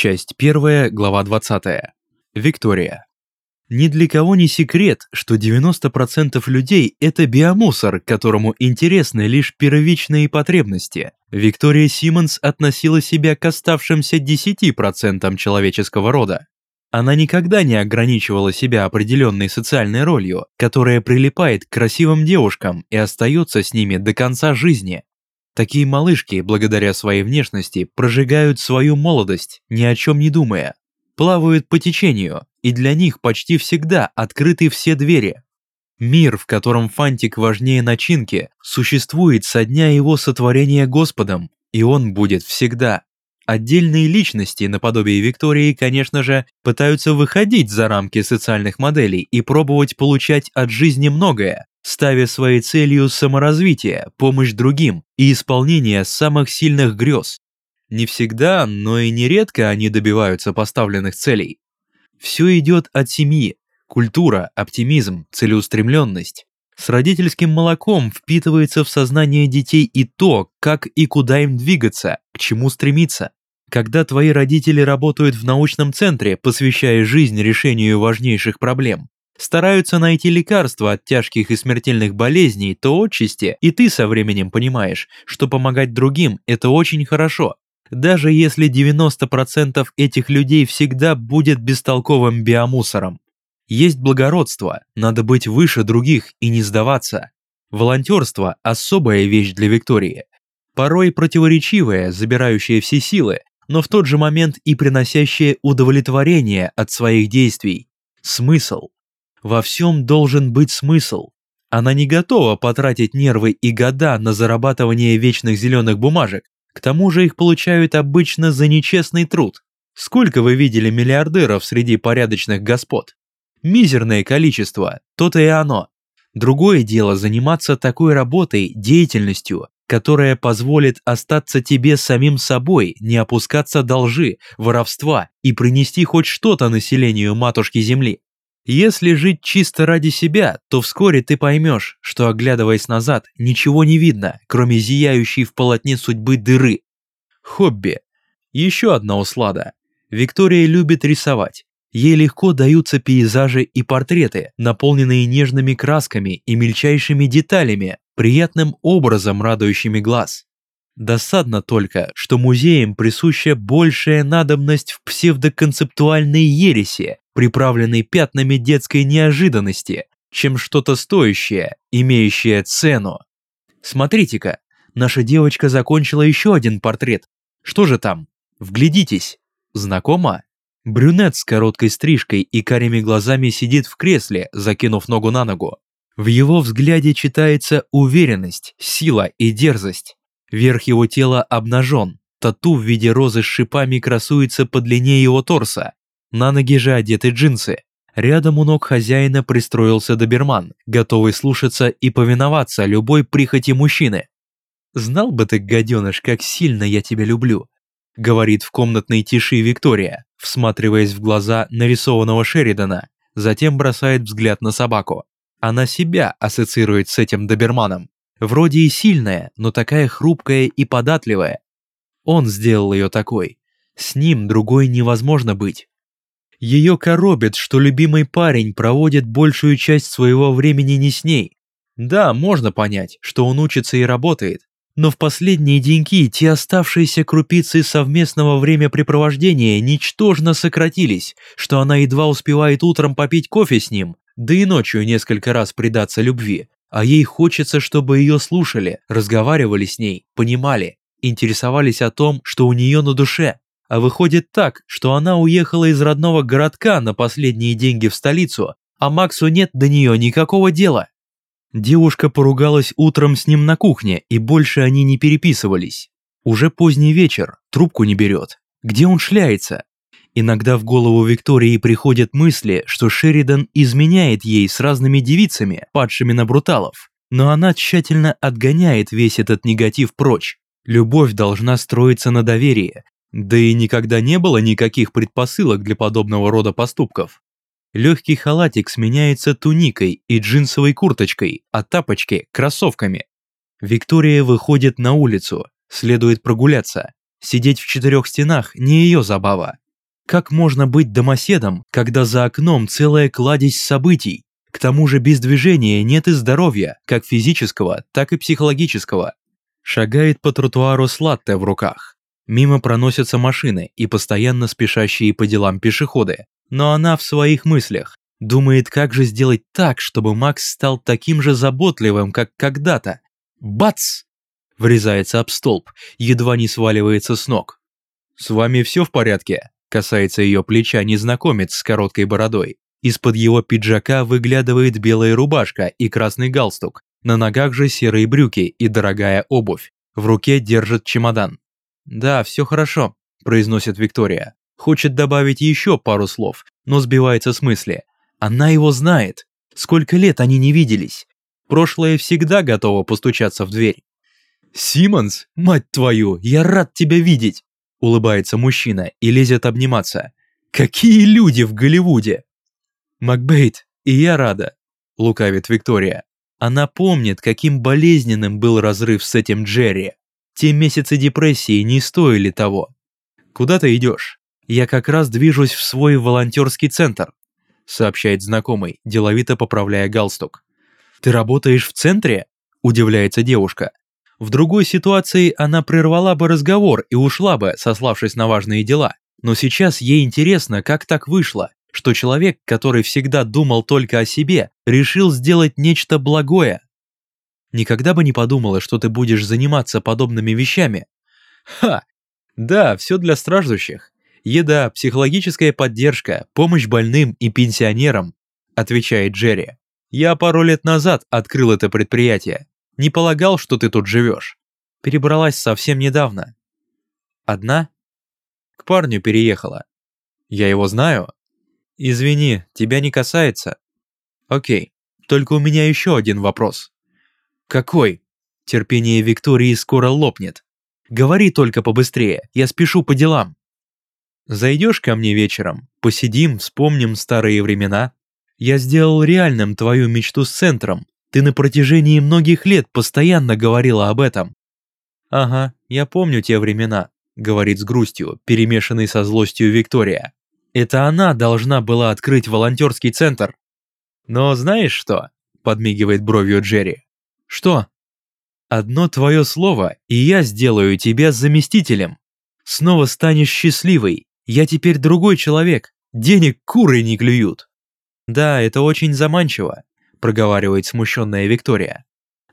Часть 1, глава 20. Виктория. Ни для кого не секрет, что 90% людей – это биомусор, которому интересны лишь первичные потребности. Виктория Симмонс относила себя к оставшимся 10% человеческого рода. Она никогда не ограничивала себя определенной социальной ролью, которая прилипает к красивым девушкам и остается с ними до конца жизни. Такие малышки, благодаря своей внешности, прожигают свою молодость, ни о чем не думая. Плавают по течению, и для них почти всегда открыты все двери. Мир, в котором фантик важнее начинки, существует со дня его сотворения Господом, и он будет всегда. Отдельные личности, наподобие Виктории, конечно же, пытаются выходить за рамки социальных моделей и пробовать получать от жизни многое, ставя своей целью саморазвитие, помощь другим и исполнение самых сильных грез. Не всегда, но и нередко они добиваются поставленных целей. Все идет от семьи, культура, оптимизм, целеустремленность. С родительским молоком впитывается в сознание детей и то, как и куда им двигаться, к чему стремиться. Когда твои родители работают в научном центре, посвящая жизнь решению важнейших проблем, стараются найти лекарства от тяжких и смертельных болезней, то отчасти и ты со временем понимаешь, что помогать другим – это очень хорошо. Даже если 90% этих людей всегда будет бестолковым биомусором. Есть благородство, надо быть выше других и не сдаваться. Волонтерство – особая вещь для Виктории. Порой противоречивая, забирающая все силы, но в тот же момент и приносящая удовлетворение от своих действий. Смысл. Во всем должен быть смысл. Она не готова потратить нервы и года на зарабатывание вечных зеленых бумажек, к тому же их получают обычно за нечестный труд. Сколько вы видели миллиардеров среди порядочных господ? Мизерное количество, то-то и оно. Другое дело заниматься такой работой, деятельностью, которая позволит остаться тебе самим собой, не опускаться до лжи, воровства и принести хоть что-то населению матушки Земли. Если жить чисто ради себя, то вскоре ты поймешь, что оглядываясь назад, ничего не видно, кроме зияющей в полотне судьбы дыры. Хобби. Еще одна услада. Виктория любит рисовать. Ей легко даются пейзажи и портреты, наполненные нежными красками и мельчайшими деталями, приятным образом радующими глаз. Досадно только, что музеям присуща большая надобность в псевдоконцептуальной ереси, приправленной пятнами детской неожиданности, чем что-то стоящее, имеющее цену. Смотрите-ка, наша девочка закончила еще один портрет. Что же там? Вглядитесь. Знакомо? Брюнет с короткой стрижкой и карими глазами сидит в кресле, закинув ногу на ногу. В его взгляде читается уверенность, сила и дерзость. Верх его тела обнажен, тату в виде розы с шипами красуется по длине его торса. На ноги же одеты джинсы. Рядом у ног хозяина пристроился доберман, готовый слушаться и повиноваться любой прихоти мужчины. «Знал бы ты, гаденыш, как сильно я тебя люблю», говорит в комнатной тиши Виктория, всматриваясь в глаза нарисованного Шеридана, затем бросает взгляд на собаку. Она себя ассоциирует с этим доберманом. Вроде и сильная, но такая хрупкая и податливая. Он сделал ее такой. С ним другой невозможно быть. Ее коробит, что любимый парень проводит большую часть своего времени не с ней. Да, можно понять, что он учится и работает, но в последние деньки те оставшиеся крупицы совместного времяпрепровождения ничтожно сократились, что она едва успевает утром попить кофе с ним, да и ночью несколько раз предаться любви, а ей хочется, чтобы ее слушали, разговаривали с ней, понимали, интересовались о том, что у нее на душе. А выходит так, что она уехала из родного городка на последние деньги в столицу, а Максу нет до нее никакого дела. Девушка поругалась утром с ним на кухне, и больше они не переписывались. Уже поздний вечер, трубку не берет. Где он шляется? Иногда в голову Виктории приходят мысли, что Шеридан изменяет ей с разными девицами, падшими на бруталов. Но она тщательно отгоняет весь этот негатив прочь. Любовь должна строиться на доверии. Да и никогда не было никаких предпосылок для подобного рода поступков. Легкий халатик сменяется туникой и джинсовой курточкой, а тапочки – кроссовками. Виктория выходит на улицу, следует прогуляться. Сидеть в четырех стенах – не ее забава. Как можно быть домоседом, когда за окном целая кладезь событий? К тому же без движения нет и здоровья, как физического, так и психологического. Шагает по тротуару с в руках. Мимо проносятся машины и постоянно спешащие по делам пешеходы. Но она в своих мыслях. Думает, как же сделать так, чтобы Макс стал таким же заботливым, как когда-то. Бац! Врезается об столб, едва не сваливается с ног. «С вами все в порядке?» Касается ее плеча незнакомец с короткой бородой. Из-под его пиджака выглядывает белая рубашка и красный галстук. На ногах же серые брюки и дорогая обувь. В руке держит чемодан. «Да, все хорошо», – произносит Виктория. Хочет добавить еще пару слов, но сбивается с мысли. Она его знает. Сколько лет они не виделись. Прошлое всегда готово постучаться в дверь. «Симмонс, мать твою, я рад тебя видеть!» Улыбается мужчина и лезет обниматься. «Какие люди в Голливуде!» «Макбейт, и я рада», — лукавит Виктория. Она помнит, каким болезненным был разрыв с этим Джерри. Те месяцы депрессии не стоили того. «Куда ты идешь?» «Я как раз движусь в свой волонтерский центр», — сообщает знакомый, деловито поправляя галстук. «Ты работаешь в центре?» — удивляется девушка. В другой ситуации она прервала бы разговор и ушла бы, сославшись на важные дела. Но сейчас ей интересно, как так вышло, что человек, который всегда думал только о себе, решил сделать нечто благое. Никогда бы не подумала, что ты будешь заниматься подобными вещами. Ха! Да, все для страждущих. Еда, психологическая поддержка, помощь больным и пенсионерам, отвечает Джерри. Я пару лет назад открыл это предприятие. Не полагал, что ты тут живешь. Перебралась совсем недавно. Одна? К парню переехала. Я его знаю, «Извини, тебя не касается». «Окей, только у меня еще один вопрос». «Какой?» Терпение Виктории скоро лопнет. «Говори только побыстрее, я спешу по делам». «Зайдешь ко мне вечером, посидим, вспомним старые времена. Я сделал реальным твою мечту с центром. Ты на протяжении многих лет постоянно говорила об этом». «Ага, я помню те времена», — говорит с грустью, перемешанной со злостью Виктория. Это она должна была открыть волонтерский центр. Но знаешь что? Подмигивает бровью Джерри. Что? Одно твое слово, и я сделаю тебя заместителем. Снова станешь счастливой. Я теперь другой человек. Денег куры не клюют. Да, это очень заманчиво, проговаривает смущенная Виктория.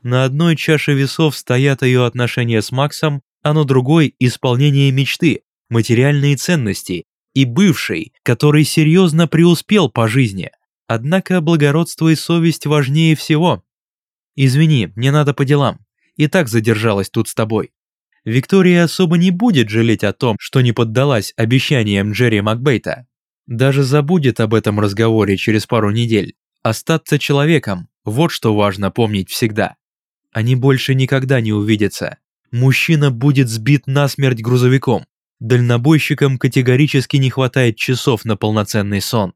На одной чаше весов стоят ее отношения с Максом, а на другой – исполнение мечты, материальные ценности и бывший, который серьезно преуспел по жизни. Однако благородство и совесть важнее всего. Извини, мне надо по делам. И так задержалась тут с тобой. Виктория особо не будет жалеть о том, что не поддалась обещаниям Джерри Макбейта. Даже забудет об этом разговоре через пару недель. Остаться человеком – вот что важно помнить всегда. Они больше никогда не увидятся. Мужчина будет сбит насмерть грузовиком. Дальнобойщикам категорически не хватает часов на полноценный сон.